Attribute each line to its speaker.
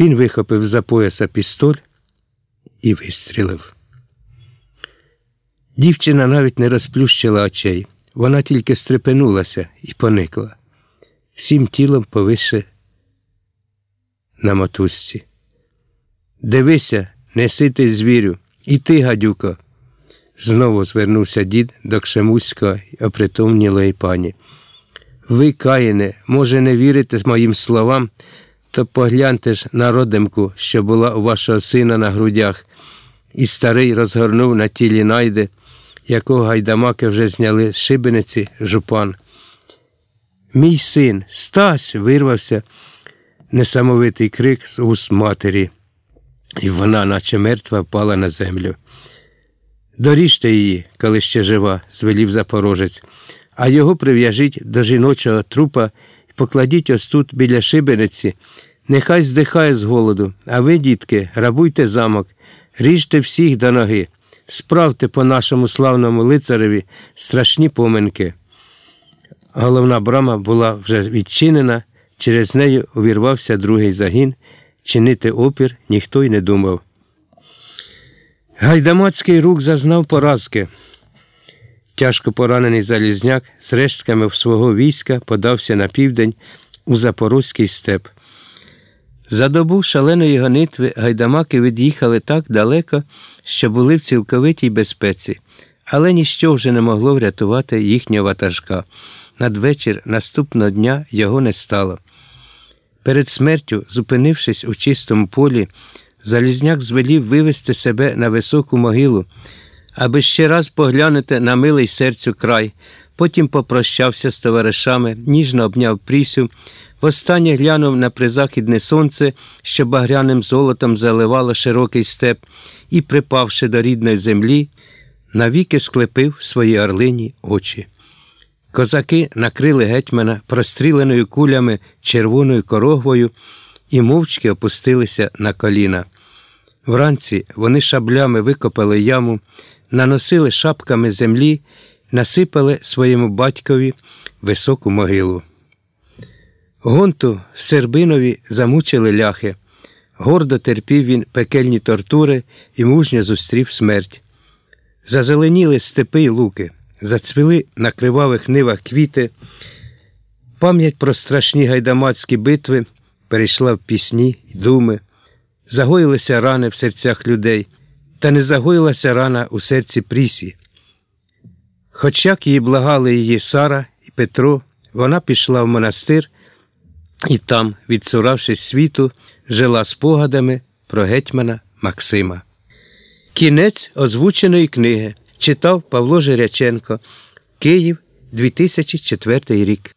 Speaker 1: Він вихопив за пояса пістоль і вистрілив. Дівчина навіть не розплющила очей. Вона тільки стрепенулася і поникла, всім тілом повише на мотузці. Дивися, неси ти звірю, і ти, гадюко. Знову звернувся дід до Кшемуська й опритомнілої пані. Ви, каїне, може, не вірите моїм словам, то погляньте ж на родимку, що була у вашого сина на грудях, і старий розгорнув на тілі найди, якого гайдамаки вже зняли з шибениці жупан. Мій син, Стась, вирвався несамовитий крик з уст матері, і вона, наче мертва, впала на землю. Доріжте її, коли ще жива, звелів запорожець, а його прив'яжіть до жіночого трупа покладіть ось тут біля шибениці. Нехай здихає з голоду, а ви, дітки, грабуйте замок, ріжте всіх до ноги, справте по нашому славному лицареві страшні поминки. Головна брама була вже відчинена, через неї увірвався другий загін, чинити опір ніхто й не думав. Гайдамацький рук зазнав поразки. Тяжко поранений Залізняк з рештками свого війська подався на південь у Запорозький степ. За добу шаленої гонитви гайдамаки від'їхали так далеко, що були в цілковитій безпеці, але ніщо вже не могло врятувати їхнього ватажка. Надвечір наступного дня його не стало. Перед смертю, зупинившись у чистому полі, Залізняк звелів вивести себе на високу могилу, аби ще раз поглянути на милий серцю край, потім попрощався з товаришами, ніжно обняв Прісю, востаннє глянув на призахідне сонце, що багряним золотом заливало широкий степ, і, припавши до рідної землі, навіки склепив свої орлині очі. Козаки накрили гетьмана простріленою кулями червоною корогвою і мовчки опустилися на коліна. Вранці вони шаблями викопали яму, наносили шапками землі, насипали своєму батькові високу могилу. Гонту Сербинові замучили ляхи. Гордо терпів він пекельні тортури і мужньо зустрів смерть. Зазеленіли степи й луки, зацвіли на кривавих нивах квіти. Пам'ять про страшні гайдамацькі битви перейшла в пісні й думи, загоїлися рани в серцях людей, та не загоїлася рана у серці Прісі. Хоч як її благали її Сара і Петро, вона пішла в монастир і там, відсуравшись світу, жила спогадами про гетьмана Максима. Кінець озвученої книги читав Павло Жиряченко Київ 2004 рік.